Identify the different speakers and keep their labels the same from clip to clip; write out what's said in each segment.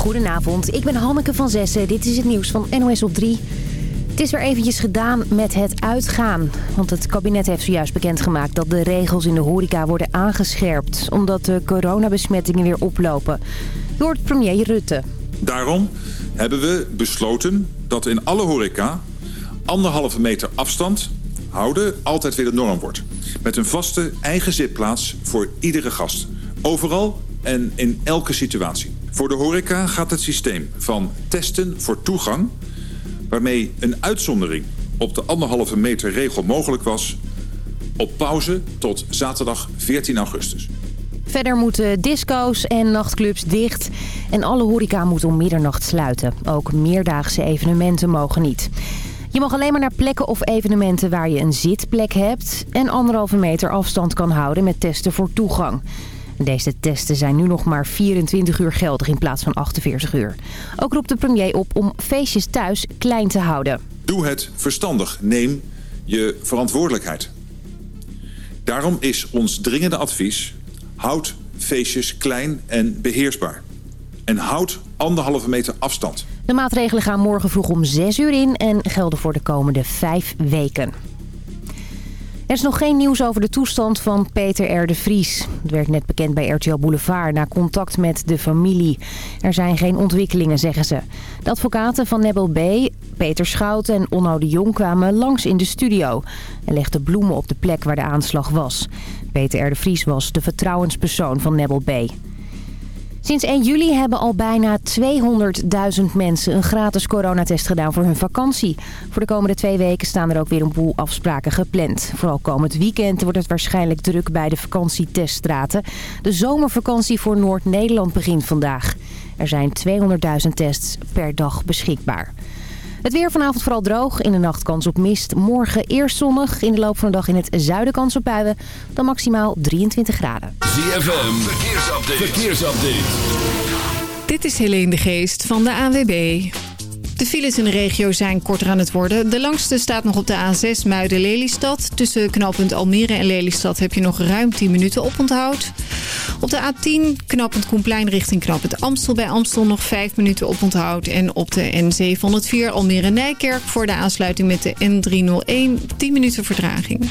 Speaker 1: Goedenavond, ik ben Hanneke van Zessen. Dit is het nieuws van NOS op 3. Het is weer eventjes gedaan met het uitgaan. Want het kabinet heeft zojuist bekendgemaakt dat de regels in de horeca worden aangescherpt. Omdat de coronabesmettingen weer oplopen. Door premier Rutte.
Speaker 2: Daarom hebben we besloten dat in alle horeca anderhalve meter afstand houden altijd weer de norm wordt. Met een vaste eigen zitplaats voor iedere gast. Overal en in elke situatie. Voor de horeca gaat het systeem van testen voor toegang... waarmee een uitzondering op de anderhalve meter regel mogelijk was... op pauze tot zaterdag 14 augustus.
Speaker 1: Verder moeten disco's en nachtclubs dicht. En alle horeca moet om middernacht sluiten. Ook meerdaagse evenementen mogen niet. Je mag alleen maar naar plekken of evenementen waar je een zitplek hebt... en anderhalve meter afstand kan houden met testen voor toegang. Deze testen zijn nu nog maar 24 uur geldig in plaats van 48 uur. Ook roept de premier op om feestjes thuis klein te houden.
Speaker 2: Doe het verstandig. Neem je verantwoordelijkheid. Daarom is ons dringende advies... houd feestjes klein en beheersbaar. En houd anderhalve meter afstand.
Speaker 1: De maatregelen gaan morgen vroeg om 6 uur in en gelden voor de komende 5 weken. Er is nog geen nieuws over de toestand van Peter R. de Vries. Het werd net bekend bij RTL Boulevard na contact met de familie. Er zijn geen ontwikkelingen, zeggen ze. De advocaten van Nebel B., Peter Schout en Onno de Jong kwamen langs in de studio... en legden bloemen op de plek waar de aanslag was. Peter R. de Vries was de vertrouwenspersoon van Nebel B. Sinds 1 juli hebben al bijna 200.000 mensen een gratis coronatest gedaan voor hun vakantie. Voor de komende twee weken staan er ook weer een boel afspraken gepland. Vooral komend weekend wordt het waarschijnlijk druk bij de vakantieteststraten. De zomervakantie voor Noord-Nederland begint vandaag. Er zijn 200.000 tests per dag beschikbaar. Het weer vanavond vooral droog. In de nacht kans op mist. Morgen eerst zonnig. In de loop van de dag in het zuiden kans op buien. Dan maximaal 23 graden.
Speaker 3: ZFM. Verkeersupdate. Verkeersupdate.
Speaker 4: Dit is Helene de Geest van de ANWB. De files in de regio zijn korter aan het worden. De langste staat nog op de A6 Muiden-Lelystad. Tussen knooppunt Almere en Lelystad heb je nog ruim 10 minuten oponthoud. Op de A10 knooppunt Koenplein richting knooppunt Amstel bij Amstel nog 5 minuten oponthoud. En op de N704 Almere-Nijkerk voor de aansluiting met de N301 10 minuten vertraging.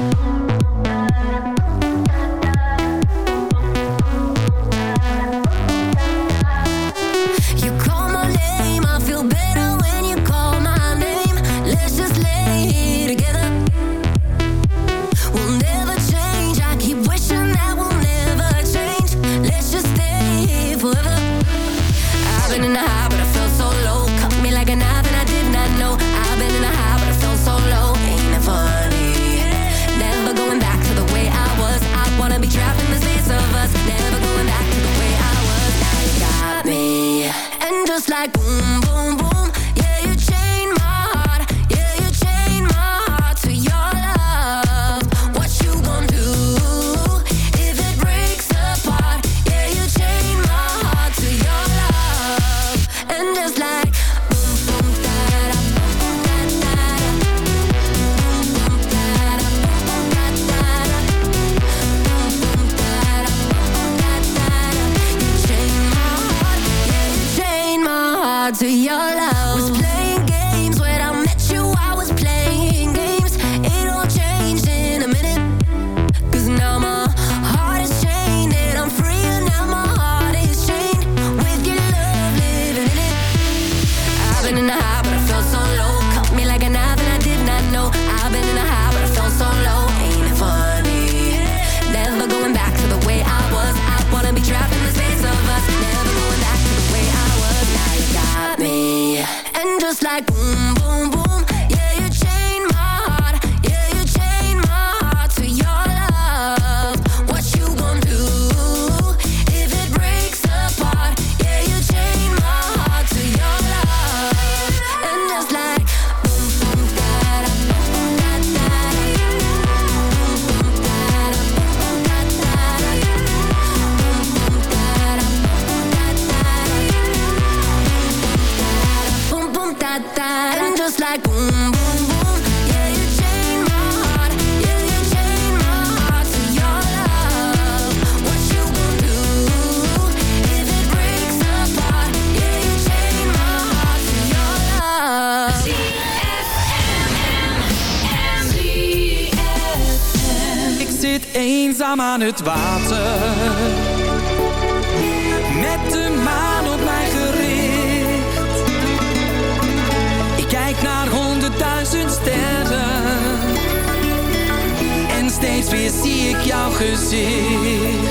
Speaker 5: Zie ik jouw gezicht.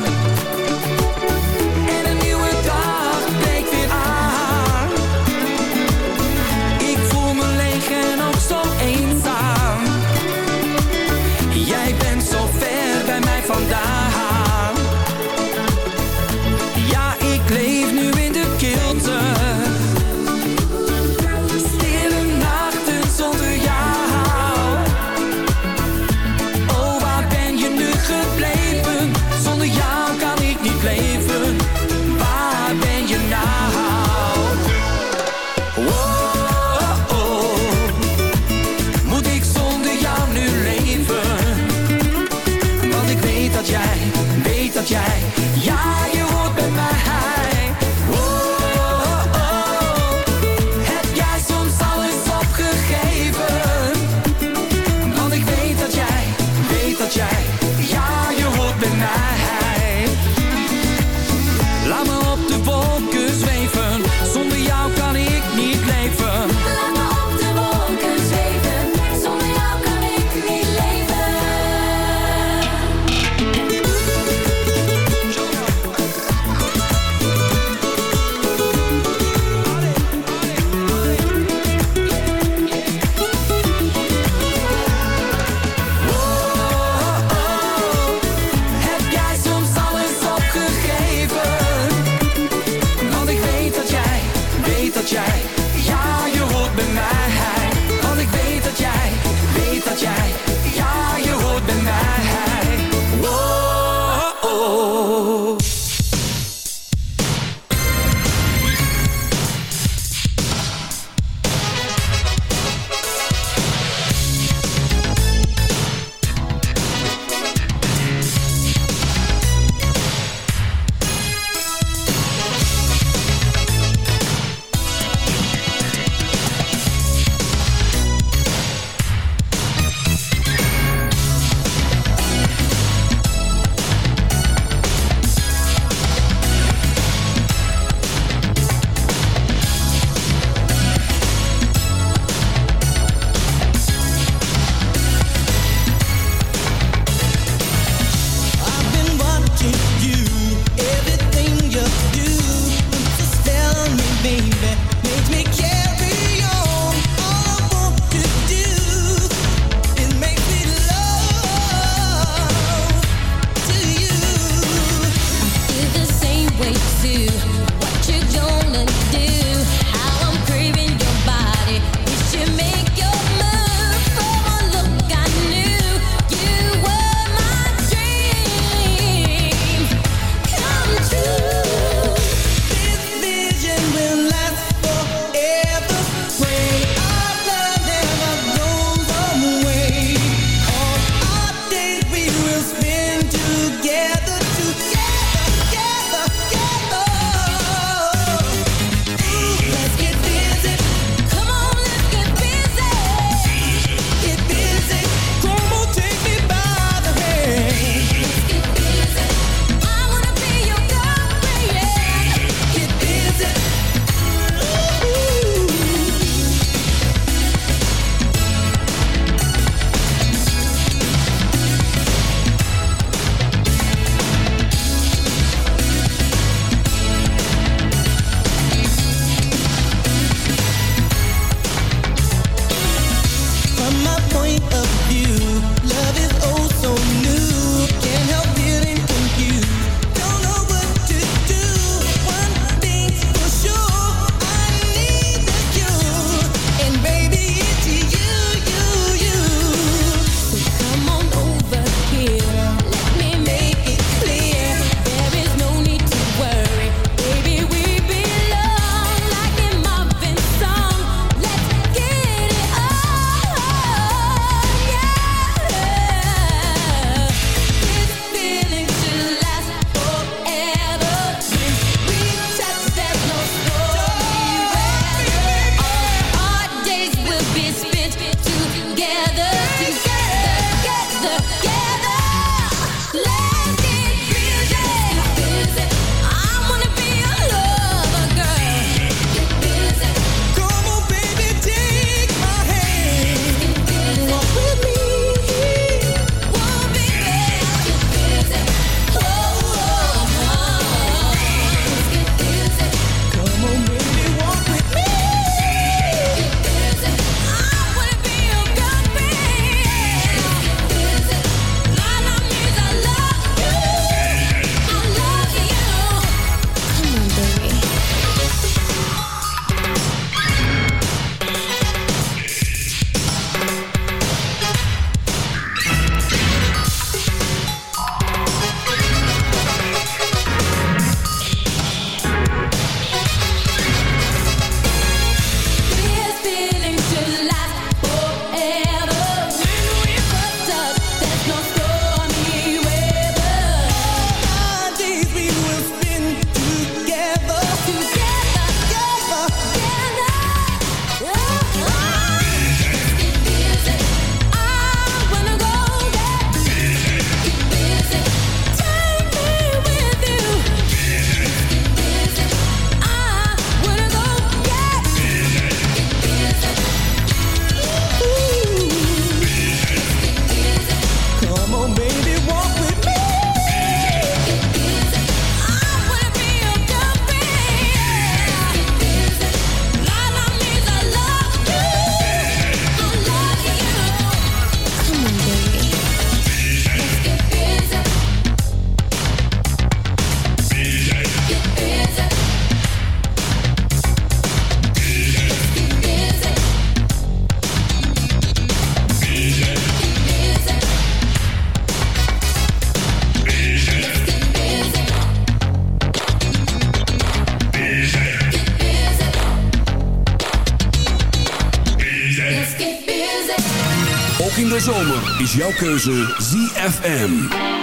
Speaker 6: Is jouw keuze ZFM.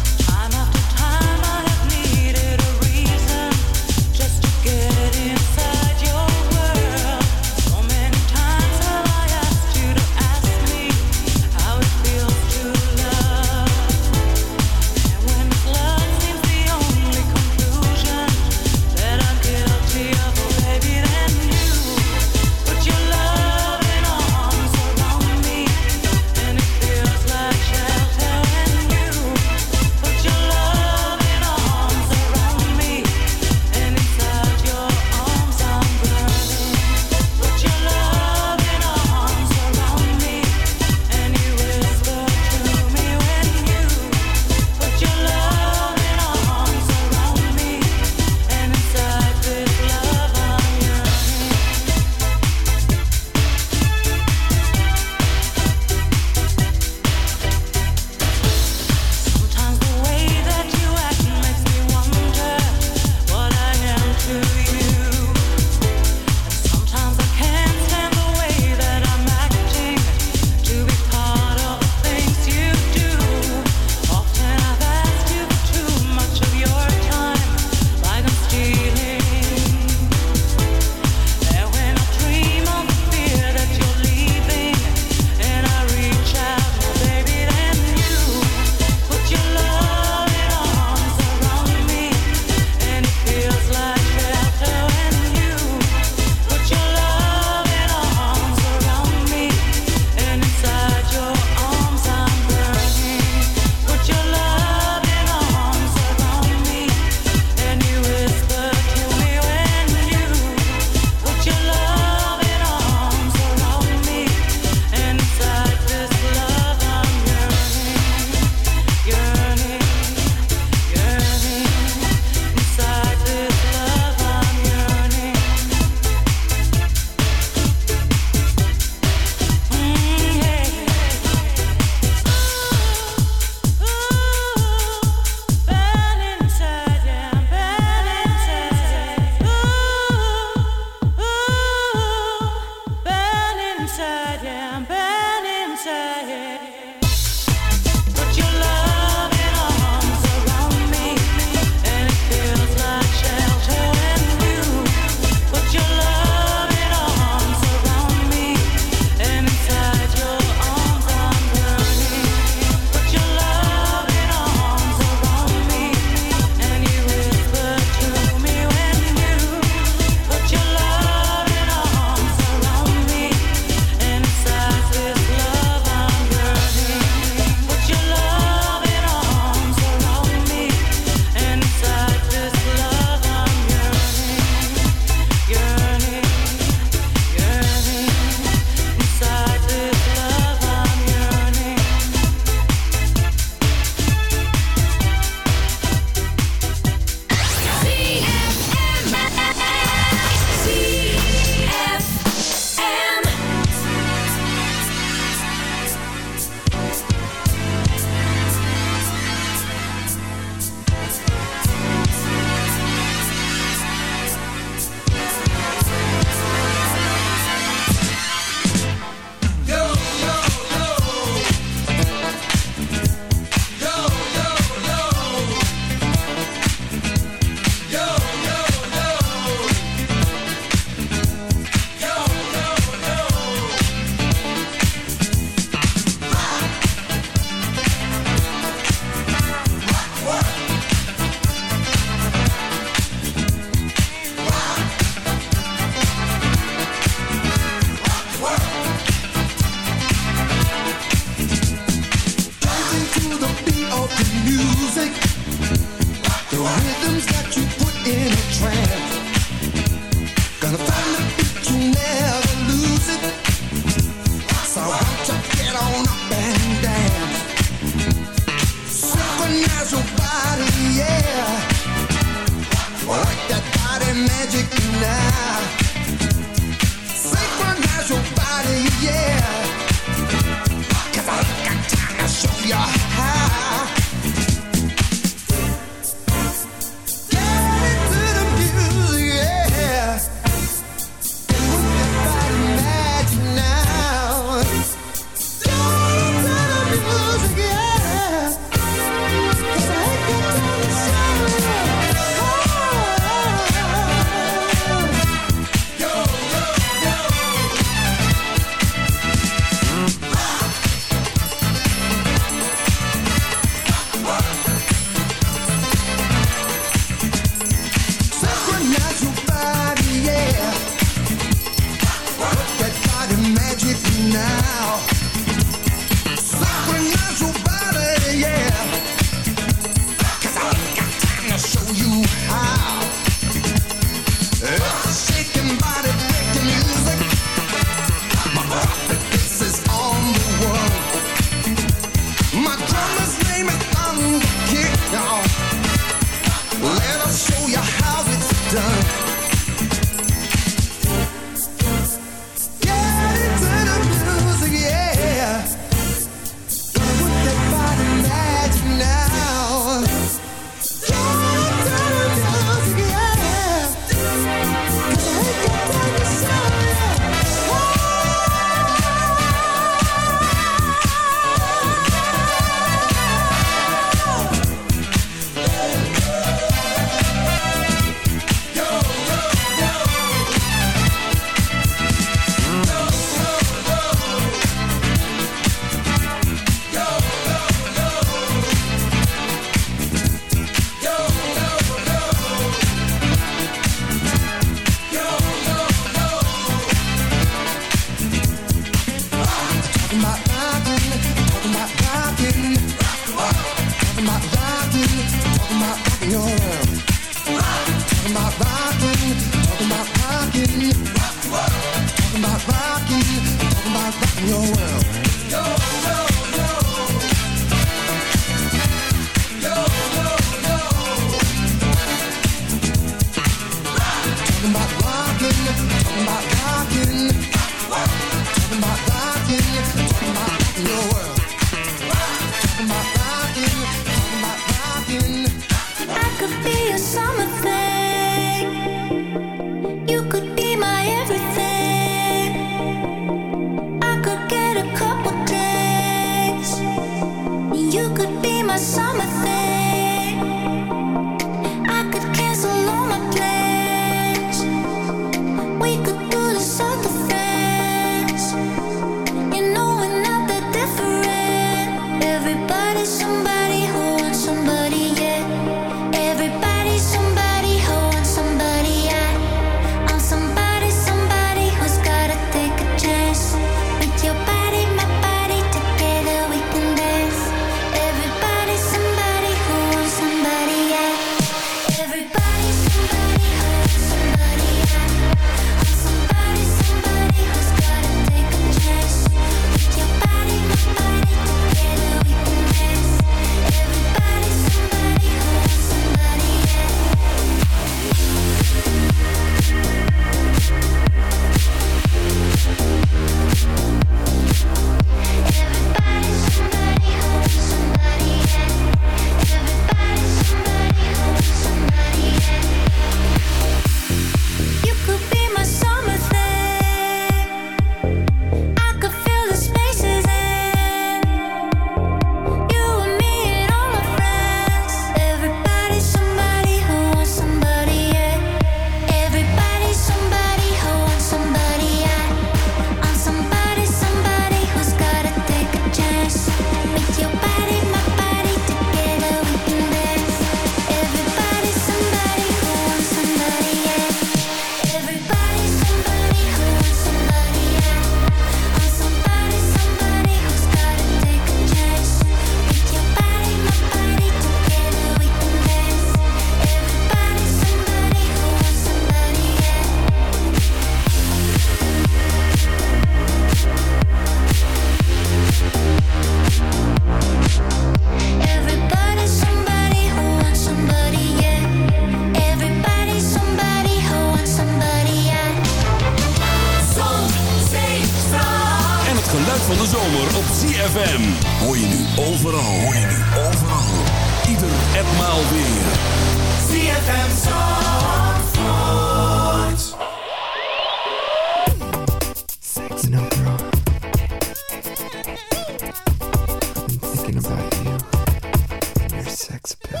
Speaker 7: Sex appeal.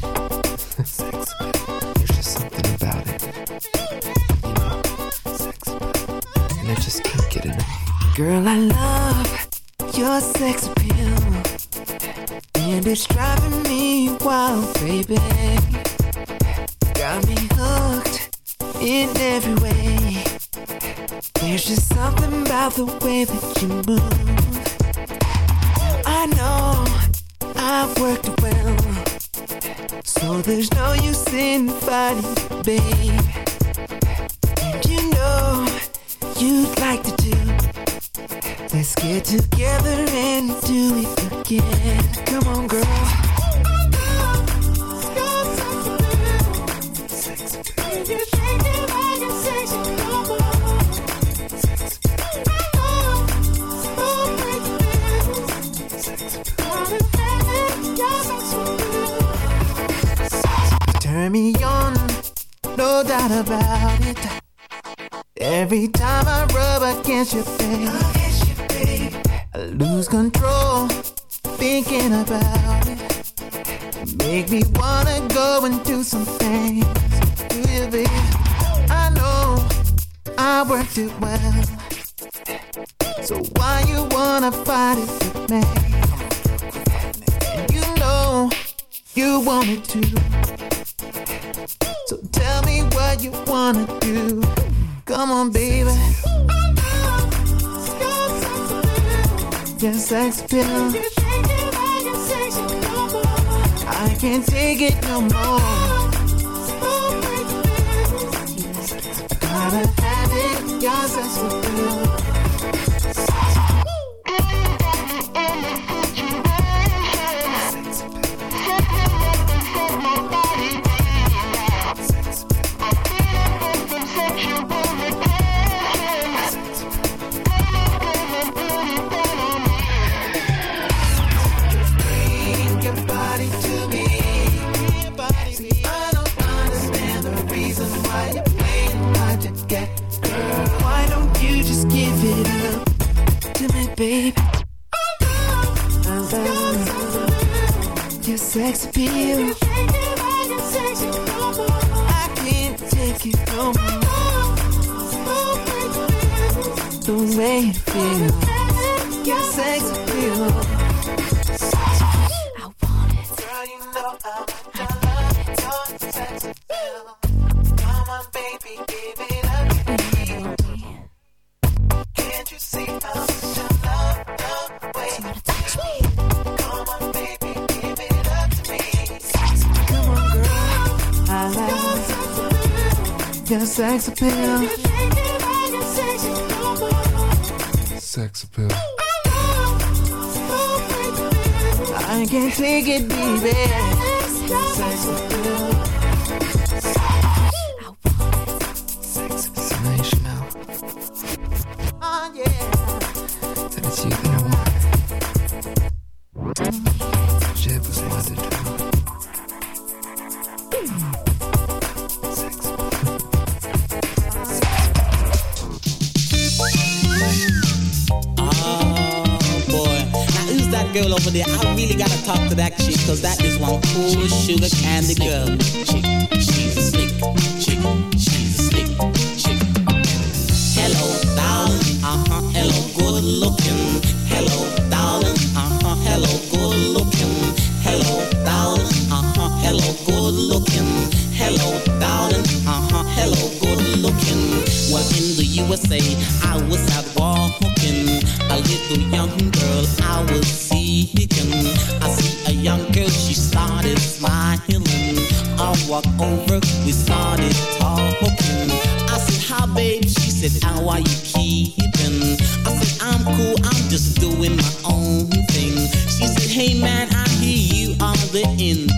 Speaker 7: sex appeal. There's just something about it. You know, sex appeal. And I just can't get enough.
Speaker 8: Girl, I love your sex appeal. And it's driving me wild, baby. Got me hooked in every way. There's just something about the way that you move. I know I've worked there's no use in fighting, babe.
Speaker 9: Cool sugar candy girl. Chick, she's a slick chick, she's a slick chick. Hello, darling, uh-huh, hello, good looking. Hello, darling, uh-huh, hello, good looking. Hello, darling, uh-huh, hello, good looking. Hello, darling, uh-huh, hello, good looking. Well, in the USA, I was out walking. A little young girl I was seeking. I she started smiling. I walked over, we started talking. I said, hi babe, she said, how are you keeping? I said, I'm cool, I'm just doing my own thing. She said, hey man, I hear you are the thing.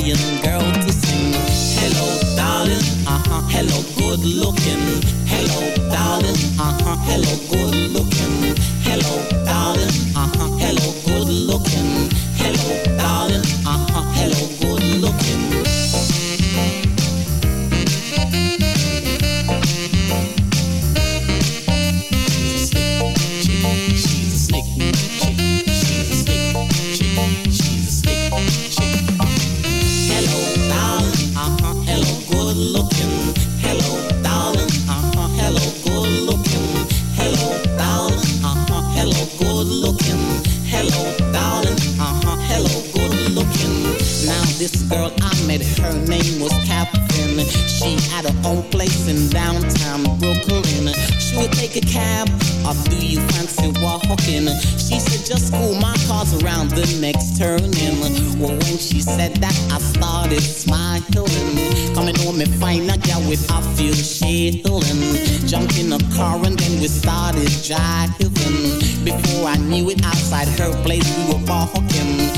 Speaker 9: And girl to sing. Hello, darling, uh huh, hello, good looking. Hello, darling, uh huh, hello, good looking. Cab, or do you fancy walking? She said just cool my car's around the next turning. Well, when she said that, I started smiling. Coming home and find a girl with a few shilling. Jumped in a car and then we started driving. Before I knew it, outside her place we were walking.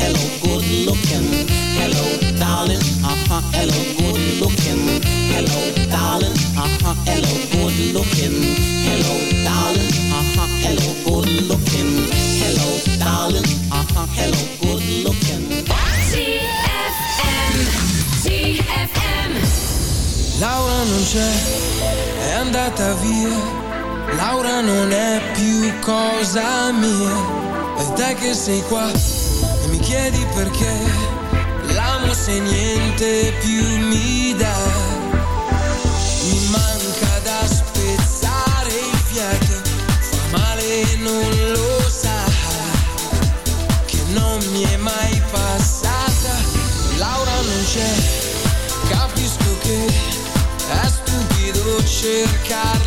Speaker 9: Hello, good looking. Hello, darling. Uh-huh, hello, good looking. Hello, darling. Uh-huh, hello, good looking. Hello, darling. Uh-huh, hello, good looking. Hello, darling. Uh-huh, hello, good looking.
Speaker 5: Laura non c'è, è andata via. Laura non è più cosa mia. E te che sei qua chiedi perché. L'amo se niente più mi dà. Mi manca da spezzare il fiato. Fa male e non lo sa. Che non mi è mai passata. Laura non c'è capisco che è stupido cercarla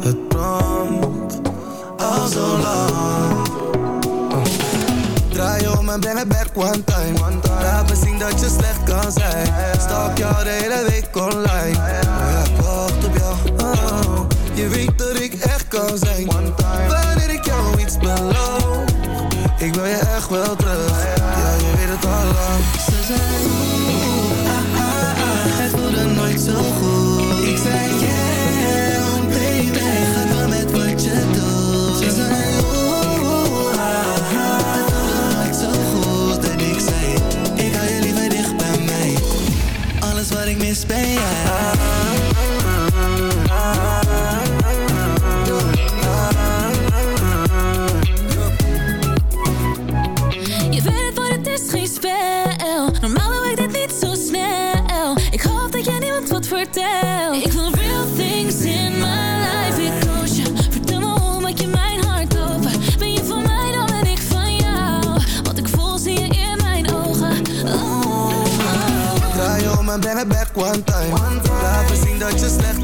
Speaker 10: Het brandt al zo lang. Draai om en ben
Speaker 11: het
Speaker 10: back one time. Laat me zien dat je slecht kan zijn. Stok jou de hele week online.
Speaker 11: Ik wacht op jou.
Speaker 10: Oh, je weet dat ik echt kan zijn. Wanneer ik jou iets beloof.
Speaker 11: Ik wil je echt wel terug. Ja, je weet het al lang.
Speaker 10: Ze zijn. Ah, ah, ah, het nooit zo goed.
Speaker 12: espelhar te slecht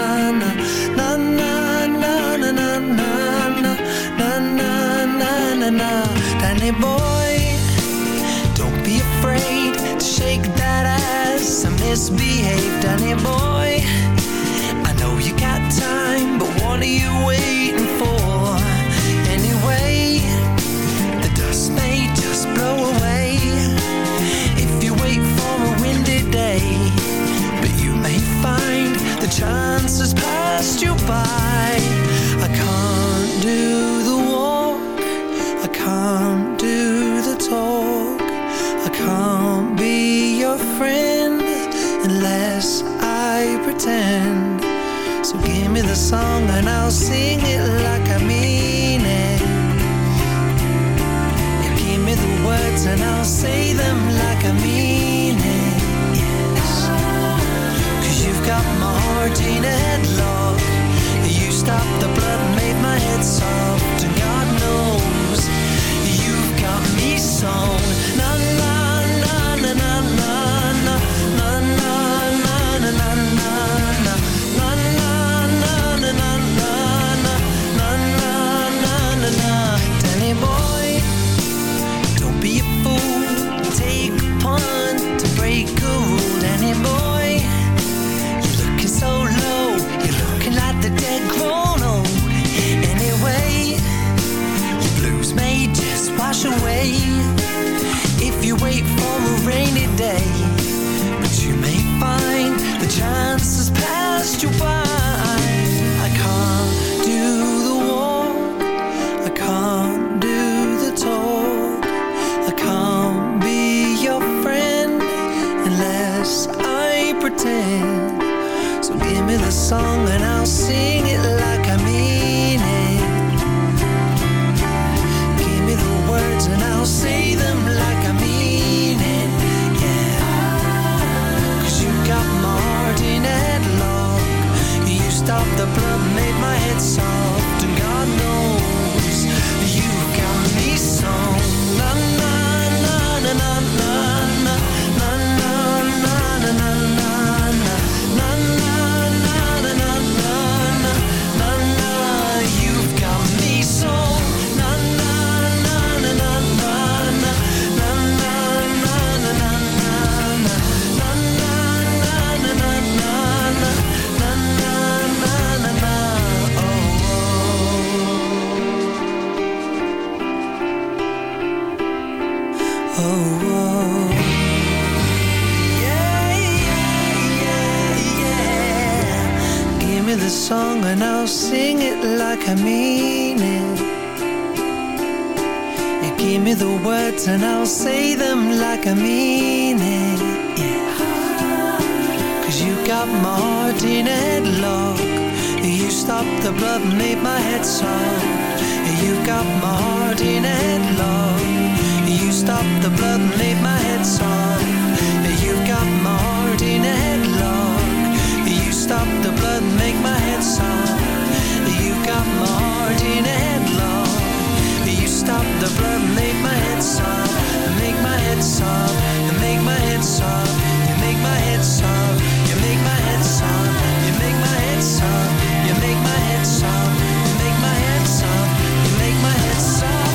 Speaker 13: Boy. Don't be afraid to shake that ass. I misbehaved, Danny boy. I know you got time, but what are you waiting for? Anyway, the dust may just blow away. If you wait for a windy day But you may find the chances passed you by. friend unless I pretend. So give me the song and I'll sing. like I mean it You give me the words and I'll say them like I mean it yeah. Cause you got my heart in a headlock. You stopped the blood and made my head soft You got my heart in a headlock. You stopped the blood and made my head soft You got my heart in a headlock. You stopped the blood and make my head soft margin and long. You stop the blood make my head sob, make my head sob, make my head sob, you make my head sob, you make my head sob, you make my head sob, you make my head sob, you make my head
Speaker 14: sob.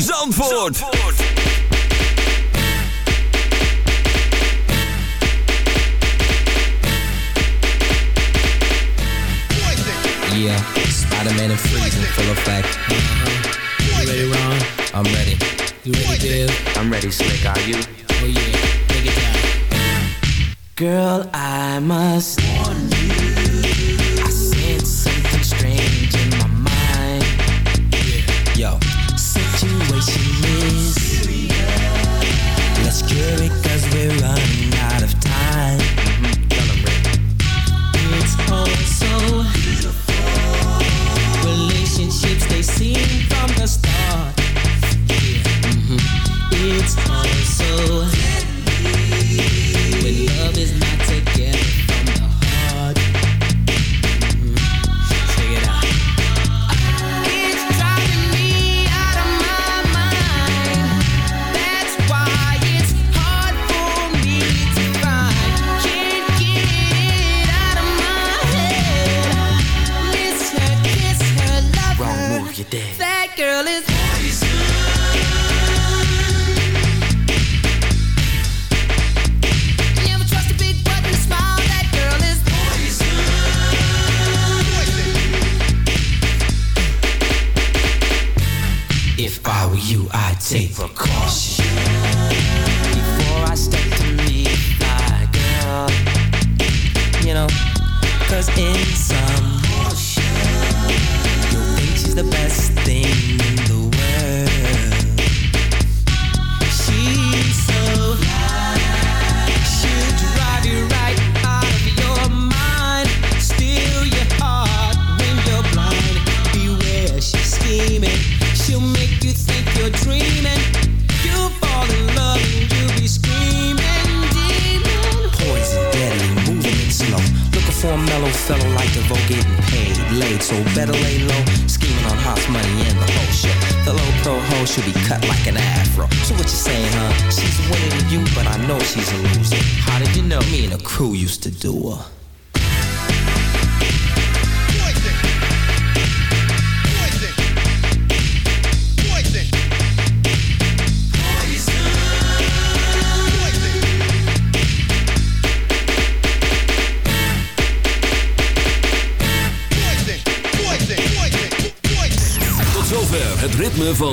Speaker 14: Zandvoort.